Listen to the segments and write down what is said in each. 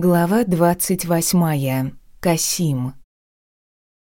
Глава двадцать восьмая. Касим.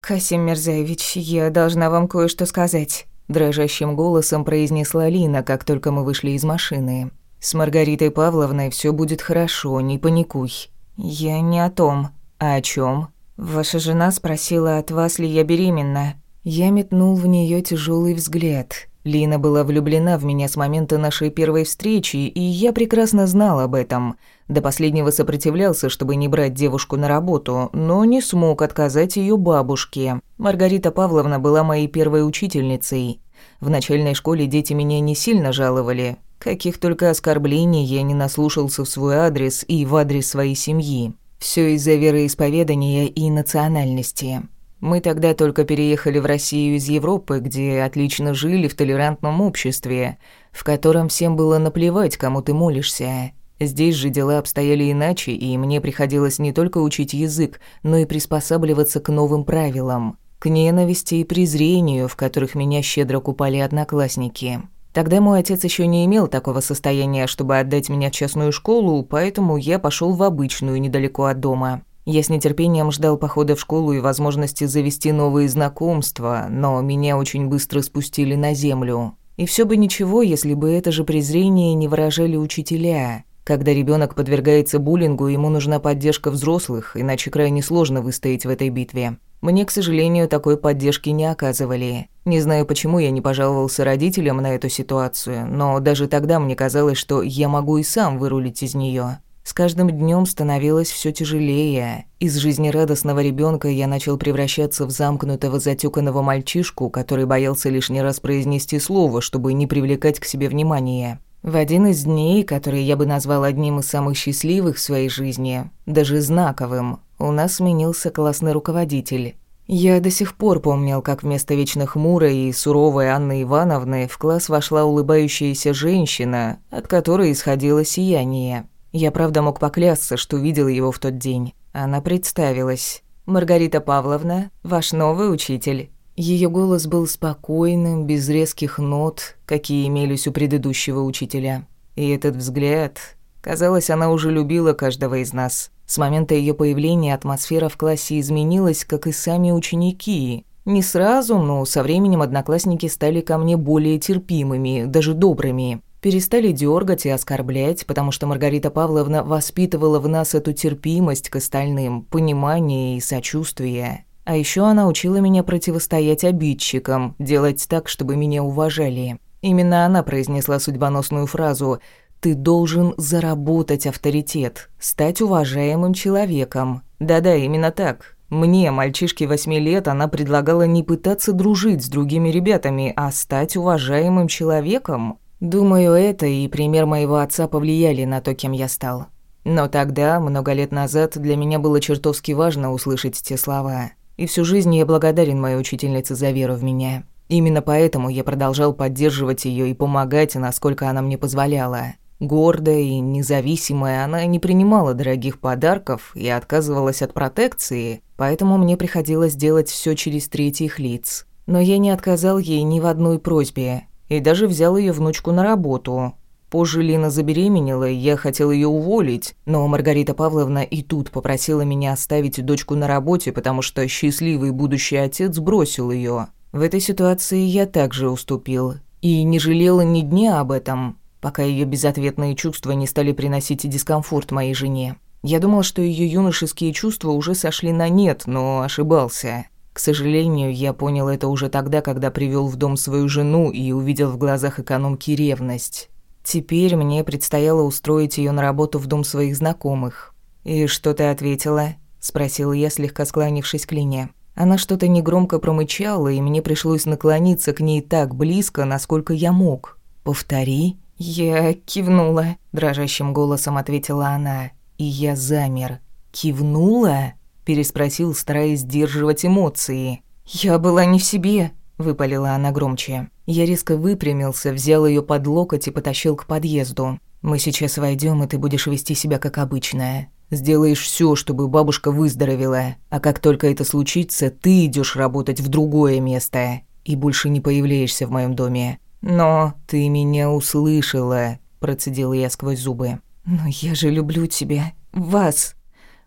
«Касим Мирзаевич, я должна вам кое-что сказать», – дрожащим голосом произнесла Лина, как только мы вышли из машины. «С Маргаритой Павловной все будет хорошо, не паникуй». «Я не о том. А о чем? Ваша жена спросила, от вас ли я беременна». Я метнул в нее тяжелый взгляд. Лина была влюблена в меня с момента нашей первой встречи, и я прекрасно знал об этом. До последнего сопротивлялся, чтобы не брать девушку на работу, но не смог отказать ее бабушке. Маргарита Павловна была моей первой учительницей. В начальной школе дети меня не сильно жаловали. Каких только оскорблений я не наслушался в свой адрес и в адрес своей семьи. Все из-за вероисповедания и национальности. Мы тогда только переехали в Россию из Европы, где отлично жили в толерантном обществе, в котором всем было наплевать, кому ты молишься. Здесь же дела обстояли иначе, и мне приходилось не только учить язык, но и приспосабливаться к новым правилам, к ненависти и презрению, в которых меня щедро купали одноклассники. Тогда мой отец еще не имел такого состояния, чтобы отдать меня в частную школу, поэтому я пошел в обычную недалеко от дома. Я с нетерпением ждал похода в школу и возможности завести новые знакомства, но меня очень быстро спустили на землю. И все бы ничего, если бы это же презрение не выражали учителя. Когда ребенок подвергается буллингу, ему нужна поддержка взрослых, иначе крайне сложно выстоять в этой битве. Мне, к сожалению, такой поддержки не оказывали. Не знаю, почему я не пожаловался родителям на эту ситуацию, но даже тогда мне казалось, что я могу и сам вырулить из нее. С каждым днем становилось все тяжелее. Из жизнерадостного ребенка я начал превращаться в замкнутого затюканного мальчишку, который боялся лишний раз произнести слово, чтобы не привлекать к себе внимания. В один из дней, который я бы назвал одним из самых счастливых в своей жизни, даже знаковым, у нас сменился классный руководитель. Я до сих пор помнил, как вместо вечно хмурой и суровой Анны Ивановны в класс вошла улыбающаяся женщина, от которой исходило сияние. Я правда мог поклясться, что видел его в тот день. Она представилась. «Маргарита Павловна, ваш новый учитель». Ее голос был спокойным, без резких нот, какие имелись у предыдущего учителя. И этот взгляд... Казалось, она уже любила каждого из нас. С момента ее появления атмосфера в классе изменилась, как и сами ученики. Не сразу, но со временем одноклассники стали ко мне более терпимыми, даже добрыми перестали дергать и оскорблять, потому что Маргарита Павловна воспитывала в нас эту терпимость к остальным, понимание и сочувствие. А еще она учила меня противостоять обидчикам, делать так, чтобы меня уважали. Именно она произнесла судьбоносную фразу «Ты должен заработать авторитет, стать уважаемым человеком». Да-да, именно так. Мне, мальчишке восьми лет, она предлагала не пытаться дружить с другими ребятами, а стать уважаемым человеком. Думаю, это и пример моего отца повлияли на то, кем я стал. Но тогда, много лет назад, для меня было чертовски важно услышать те слова. И всю жизнь я благодарен моей учительнице за веру в меня. Именно поэтому я продолжал поддерживать ее и помогать, насколько она мне позволяла. Гордая и независимая, она не принимала дорогих подарков и отказывалась от протекции, поэтому мне приходилось делать все через третьих лиц. Но я не отказал ей ни в одной просьбе, и даже взял ее внучку на работу. Позже Лина забеременела, и я хотел ее уволить, но Маргарита Павловна и тут попросила меня оставить дочку на работе, потому что счастливый будущий отец бросил ее. В этой ситуации я также уступил и не жалела ни дня об этом, пока ее безответные чувства не стали приносить дискомфорт моей жене. Я думал, что ее юношеские чувства уже сошли на нет, но ошибался. К сожалению, я понял это уже тогда, когда привел в дом свою жену и увидел в глазах экономки ревность. Теперь мне предстояло устроить ее на работу в дом своих знакомых. «И что ты ответила?» – спросил я, слегка склонившись к Лине. Она что-то негромко промычала, и мне пришлось наклониться к ней так близко, насколько я мог. «Повтори». Я кивнула, дрожащим голосом ответила она. И я замер. «Кивнула?» Переспросил, стараясь сдерживать эмоции. «Я была не в себе», — выпалила она громче. Я резко выпрямился, взял ее под локоть и потащил к подъезду. «Мы сейчас войдем, и ты будешь вести себя как обычная. Сделаешь все, чтобы бабушка выздоровела. А как только это случится, ты идешь работать в другое место и больше не появляешься в моем доме. Но ты меня услышала», — процедила я сквозь зубы. «Но я же люблю тебя. Вас!»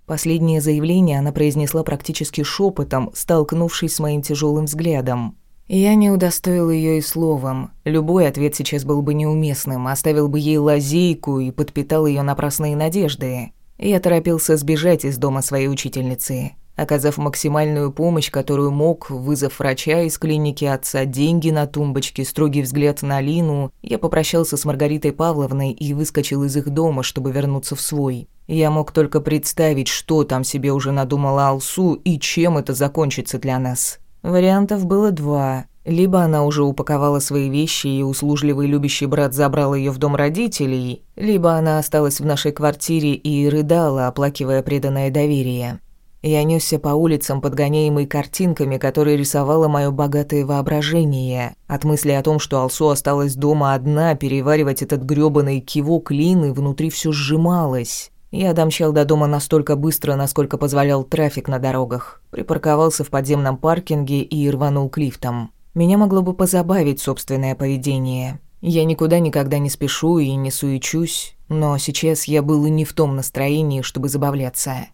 Последнее заявление она произнесла практически шепотом, столкнувшись с моим тяжелым взглядом. Я не удостоил ее и словом. Любой ответ сейчас был бы неуместным, оставил бы ей лазейку и подпитал ее напрасные надежды. Я торопился сбежать из дома своей учительницы. Оказав максимальную помощь, которую мог, вызов врача из клиники отца, деньги на тумбочке, строгий взгляд на Лину, я попрощался с Маргаритой Павловной и выскочил из их дома, чтобы вернуться в свой. Я мог только представить, что там себе уже надумала Алсу и чем это закончится для нас. Вариантов было два. Либо она уже упаковала свои вещи, и услужливый любящий брат забрал ее в дом родителей, либо она осталась в нашей квартире и рыдала, оплакивая преданное доверие. Я нёсся по улицам, подгоняемый картинками, которые рисовало моё богатое воображение. От мысли о том, что Алсу осталась дома одна, переваривать этот грёбаный кивок Лины внутри всё сжималось. Я домчал до дома настолько быстро, насколько позволял трафик на дорогах. Припарковался в подземном паркинге и рванул к лифтам. Меня могло бы позабавить собственное поведение. Я никуда никогда не спешу и не суечусь, но сейчас я был и не в том настроении, чтобы забавляться.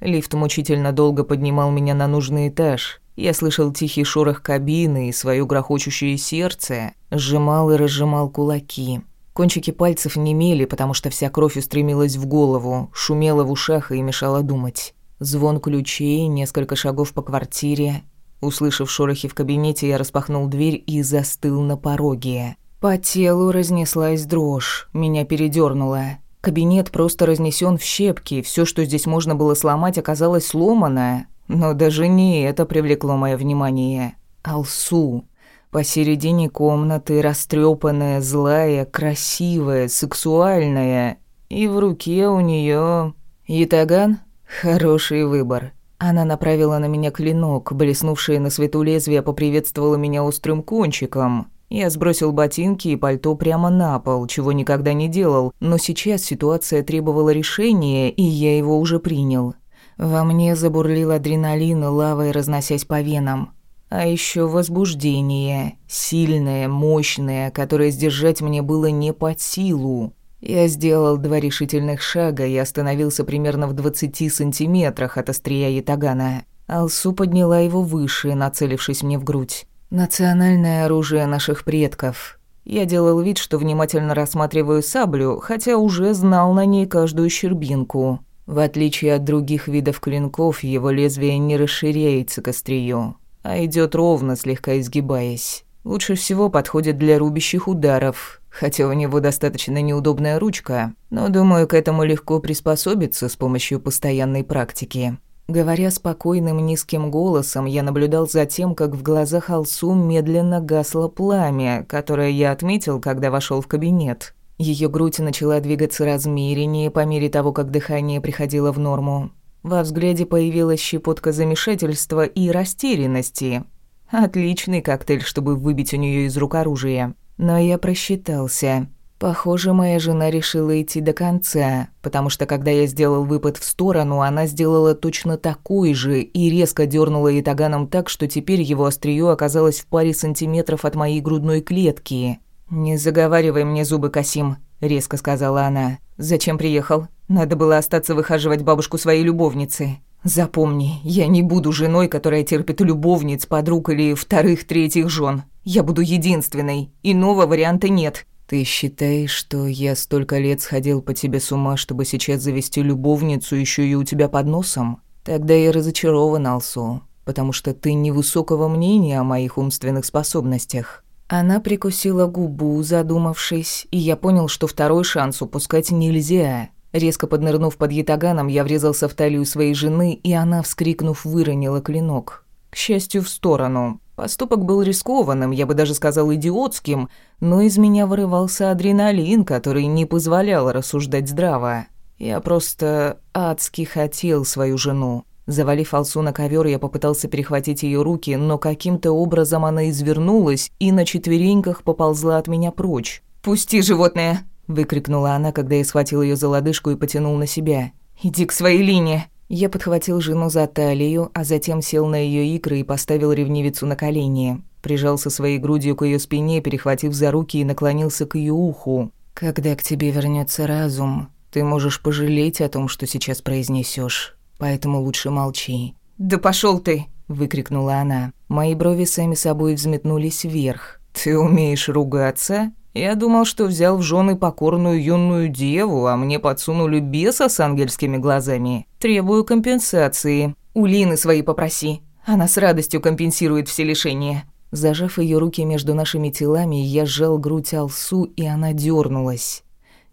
Лифт мучительно долго поднимал меня на нужный этаж. Я слышал тихий шорох кабины и свое грохочущее сердце, сжимал и разжимал кулаки. Кончики пальцев немели, потому что вся кровь устремилась в голову, шумела в ушах и мешала думать. Звон ключей, несколько шагов по квартире. Услышав шорохи в кабинете, я распахнул дверь и застыл на пороге. По телу разнеслась дрожь, меня передёрнуло. Кабинет просто разнесен в щепки, все, что здесь можно было сломать, оказалось сломано. Но даже не это привлекло мое внимание. Алсу. Посередине комнаты, растрепанная, злая, красивая, сексуальная. И в руке у нее Ятаган? Хороший выбор. Она направила на меня клинок, блеснувшее на свету лезвие поприветствовало меня острым кончиком. Я сбросил ботинки и пальто прямо на пол, чего никогда не делал, но сейчас ситуация требовала решения, и я его уже принял. Во мне забурлил адреналин, лавой разносясь по венам. А еще возбуждение, сильное, мощное, которое сдержать мне было не под силу. Я сделал два решительных шага и остановился примерно в двадцати сантиметрах от острия ятагана. Алсу подняла его выше, нацелившись мне в грудь. Национальное оружие наших предков. Я делал вид, что внимательно рассматриваю саблю, хотя уже знал на ней каждую щербинку. В отличие от других видов клинков, его лезвие не расширяется к острию, а идет ровно, слегка изгибаясь. Лучше всего подходит для рубящих ударов, хотя у него достаточно неудобная ручка, но думаю, к этому легко приспособиться с помощью постоянной практики. Говоря спокойным низким голосом, я наблюдал за тем, как в глазах Алсу медленно гасло пламя, которое я отметил, когда вошел в кабинет. Ее грудь начала двигаться размереннее по мере того, как дыхание приходило в норму. Во взгляде появилась щепотка замешательства и растерянности. Отличный коктейль, чтобы выбить у нее из рук оружие. Но я просчитался. Похоже, моя жена решила идти до конца, потому что когда я сделал выпад в сторону, она сделала точно такой же и резко дернула ятаганом так, что теперь его острие оказалось в паре сантиметров от моей грудной клетки. «Не заговаривай мне зубы, Касим», — резко сказала она. «Зачем приехал? Надо было остаться выхаживать бабушку своей любовницы. Запомни, я не буду женой, которая терпит любовниц, подруг или вторых-третьих жен. Я буду единственной, иного варианта нет». «Ты считаешь, что я столько лет сходил по тебе с ума, чтобы сейчас завести любовницу еще и у тебя под носом? Тогда я разочарован, Алсу, потому что ты невысокого мнения о моих умственных способностях». Она прикусила губу, задумавшись, и я понял, что второй шанс упускать нельзя. Резко поднырнув под ятаганом, я врезался в талию своей жены, и она, вскрикнув, выронила клинок. К счастью, в сторону. Поступок был рискованным, я бы даже сказал идиотским, но из меня вырывался адреналин, который не позволял рассуждать здраво. Я просто адски хотел свою жену. Завалив Алсу на ковер, я попытался перехватить ее руки, но каким-то образом она извернулась и на четвереньках поползла от меня прочь. «Пусти, животное!» – выкрикнула она, когда я схватил ее за лодыжку и потянул на себя. «Иди к своей линии!» Я подхватил жену за талию, а затем сел на ее икры и поставил ревнивицу на колени. Прижался своей грудью к ее спине, перехватив за руки и наклонился к ее уху. «Когда к тебе вернется разум, ты можешь пожалеть о том, что сейчас произнесешь. поэтому лучше молчи». «Да пошел ты!» — выкрикнула она. Мои брови сами собой взметнулись вверх. «Ты умеешь ругаться?» Я думал, что взял в жены покорную юную деву, а мне подсунули беса с ангельскими глазами. Требую компенсации. У Лины свои попроси. Она с радостью компенсирует все лишения. Зажав ее руки между нашими телами, я сжал грудь Алсу, и она дернулась.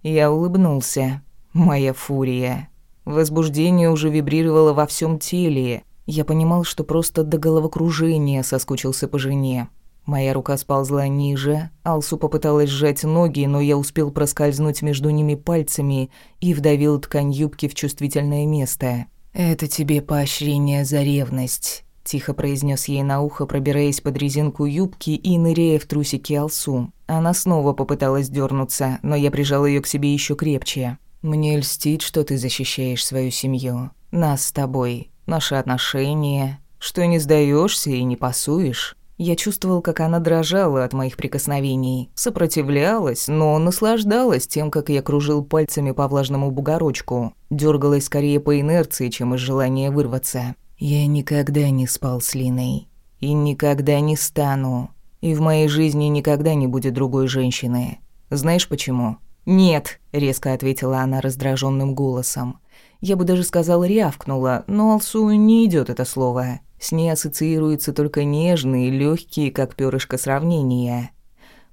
Я улыбнулся. Моя фурия. Возбуждение уже вибрировало во всем теле. Я понимал, что просто до головокружения соскучился по жене. Моя рука сползла ниже, Алсу попыталась сжать ноги, но я успел проскользнуть между ними пальцами и вдавил ткань юбки в чувствительное место. «Это тебе поощрение за ревность», — тихо произнес ей на ухо, пробираясь под резинку юбки и ныряя в трусики Алсу. Она снова попыталась дернуться, но я прижал ее к себе еще крепче. «Мне льстит, что ты защищаешь свою семью. Нас с тобой, наши отношения, что не сдаешься и не пасуешь». Я чувствовал, как она дрожала от моих прикосновений, сопротивлялась, но наслаждалась тем, как я кружил пальцами по влажному бугорочку, дергалась скорее по инерции, чем из желания вырваться. Я никогда не спал с Линой. И никогда не стану. И в моей жизни никогда не будет другой женщины. Знаешь почему? «Нет», — резко ответила она раздраженным голосом. Я бы даже сказал рявкнула, но Алсу не идет это слово. С ней ассоциируются только нежные, легкие, как перышко сравнения.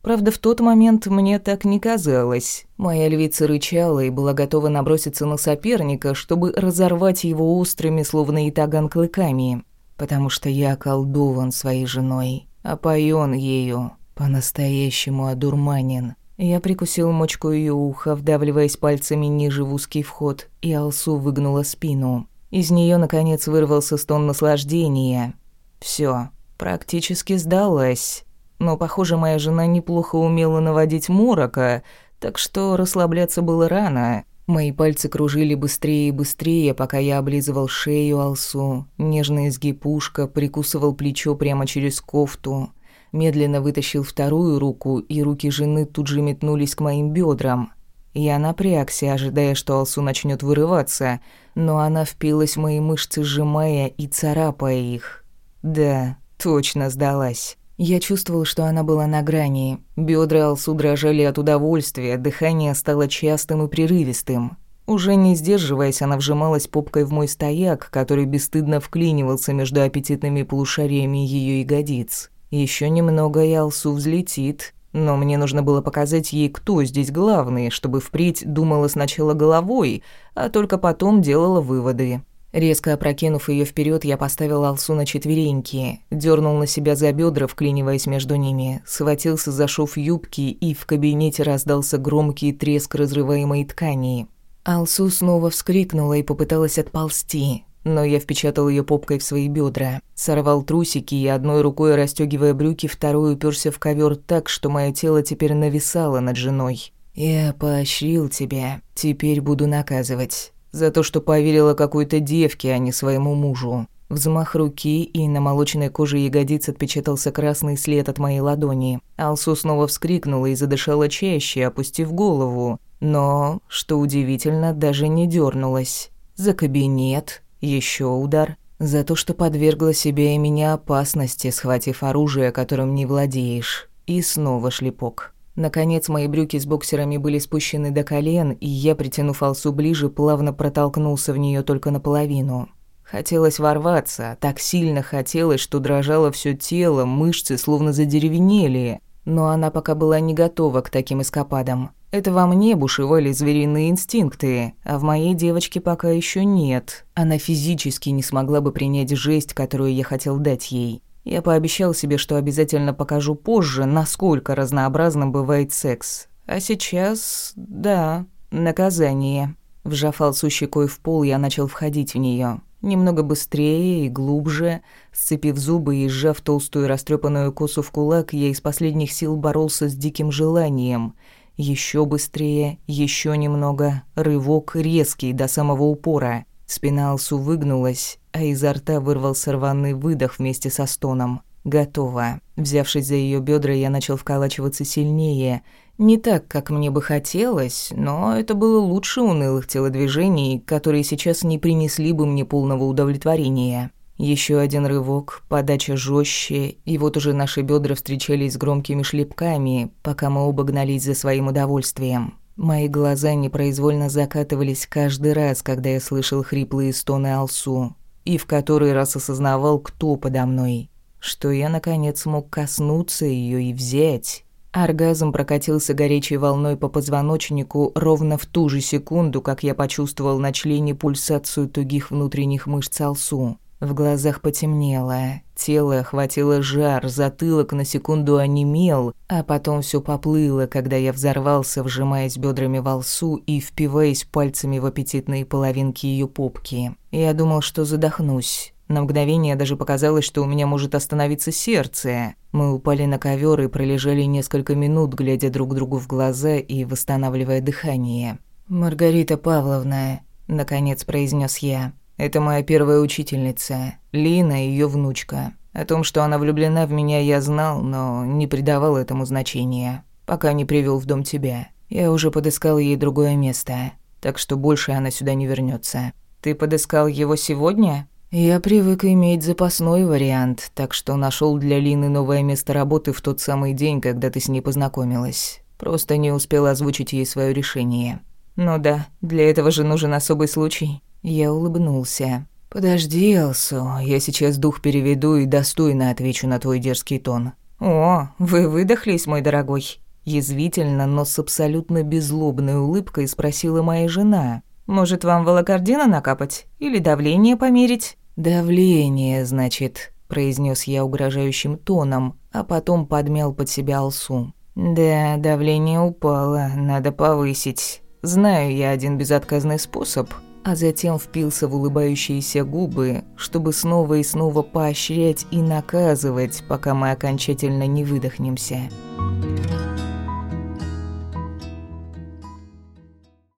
Правда, в тот момент мне так не казалось. Моя львица рычала и была готова наброситься на соперника, чтобы разорвать его острыми, словно итаган, клыками. Потому что я околдован своей женой, опоен ею, по-настоящему одурманен. Я прикусил мочку ее уха, вдавливаясь пальцами ниже в узкий вход, и Алсу выгнула спину. Из нее наконец вырвался стон наслаждения. Все, практически сдалась. Но, похоже, моя жена неплохо умела наводить морока, так что расслабляться было рано. Мои пальцы кружили быстрее и быстрее, пока я облизывал шею Алсу, нежно изгиб ушка, прикусывал плечо прямо через кофту. Медленно вытащил вторую руку, и руки жены тут же метнулись к моим бедрам. Я напрягся, ожидая, что Алсу начнет вырываться, но она впилась в мои мышцы, сжимая и царапая их. Да, точно сдалась. Я чувствовал, что она была на грани. Бедра Алсу дрожали от удовольствия, дыхание стало частым и прерывистым. Уже не сдерживаясь, она вжималась попкой в мой стояк, который бесстыдно вклинивался между аппетитными полушариями ее ягодиц. Еще немного, и Алсу взлетит, но мне нужно было показать ей, кто здесь главный, чтобы впредь думала сначала головой, а только потом делала выводы. Резко опрокинув ее вперед, я поставил Алсу на четвереньки, дернул на себя за бедра, вклиниваясь между ними, схватился за шов юбки, и в кабинете раздался громкий треск разрываемой ткани. Алсу снова вскрикнула и попыталась отползти, но я впечатал ее попкой в свои бедра, сорвал трусики и одной рукой расстегивая брюки, второй уперся в ковер так, что мое тело теперь нависало над женой. «Я поощрил тебя, теперь буду наказывать. За то, что поверила какой-то девке, а не своему мужу». Взмах руки, и на молочной коже ягодиц отпечатался красный след от моей ладони. Алсу снова вскрикнула и задышала чаще, опустив голову. Но, что удивительно, даже не дернулась. За кабинет, еще удар. За то, что подвергла себя и меня опасности, схватив оружие, которым не владеешь. И снова шлепок. Наконец, мои брюки с боксерами были спущены до колен, и я, притянув Алсу ближе, плавно протолкнулся в нее только наполовину. Хотелось ворваться, так сильно хотелось, что дрожало все тело, мышцы словно задеревенели. Но она пока была не готова к таким эскападам. Это во мне бушевали звериные инстинкты, а в моей девочке пока еще нет. Она физически не смогла бы принять жесть, которую я хотел дать ей. Я пообещал себе, что обязательно покажу позже, насколько разнообразным бывает секс. А сейчас, да, наказание. Вжав Алсу щекой в пол, я начал входить в нее. Немного быстрее и глубже, сцепив зубы и сжав толстую растрепанную косу в кулак, я из последних сил боролся с диким желанием — еще быстрее, еще немного. Рывок резкий до самого упора. Спина Алсу выгнулась, а изо рта вырвался рваный выдох вместе со стоном. Готово. Взявшись за ее бедра, я начал вколачиваться сильнее. Не так, как мне бы хотелось, но это было лучше унылых телодвижений, которые сейчас не принесли бы мне полного удовлетворения. Еще один рывок, подача жестче, и вот уже наши бедра встречались с громкими шлепками, пока мы оба гнались за своим удовольствием. Мои глаза непроизвольно закатывались каждый раз, когда я слышал хриплые стоны Алсу, и в который раз осознавал, кто подо мной, что я, наконец, мог коснуться ее и взять. Оргазм прокатился горячей волной по позвоночнику ровно в ту же секунду, как я почувствовал на члене пульсацию тугих внутренних мышц Алсу. В глазах потемнело, тело охватило жар, затылок на секунду онемел, а потом все поплыло, когда я взорвался, вжимаясь бедрами в Алсу и впиваясь пальцами в аппетитные половинки ее попки. Я думал, что задохнусь. На мгновение даже показалось, что у меня может остановиться сердце. Мы упали на ковер и пролежали несколько минут, глядя друг другу в глаза и восстанавливая дыхание. «Маргарита Павловна», — наконец произнес я, — «это моя первая учительница, Лина, ее внучка. О том, что она влюблена в меня, я знал, но не придавал этому значения, пока не привел в дом тебя. Я уже подыскал ей другое место, так что больше она сюда не вернется. «Ты подыскал его сегодня?» Я привык иметь запасной вариант, так что нашел для Лины новое место работы в тот самый день, когда ты с ней познакомилась. Просто не успел озвучить ей свое решение. Ну да, для этого же нужен особый случай. Я улыбнулся. Подожди, Элсу, я сейчас дух переведу и достойно отвечу на твой дерзкий тон. О, вы выдохлись, мой дорогой. Язвительно, но с абсолютно беззлобной улыбкой спросила моя жена. Может, вам волокордина накапать или давление померить? «Давление, значит», — произнес я угрожающим тоном, а потом подмял под себя алсу. «Да, давление упало, надо повысить. Знаю я один безотказный способ». А затем впился в улыбающиеся губы, чтобы снова и снова поощрять и наказывать, пока мы окончательно не выдохнемся.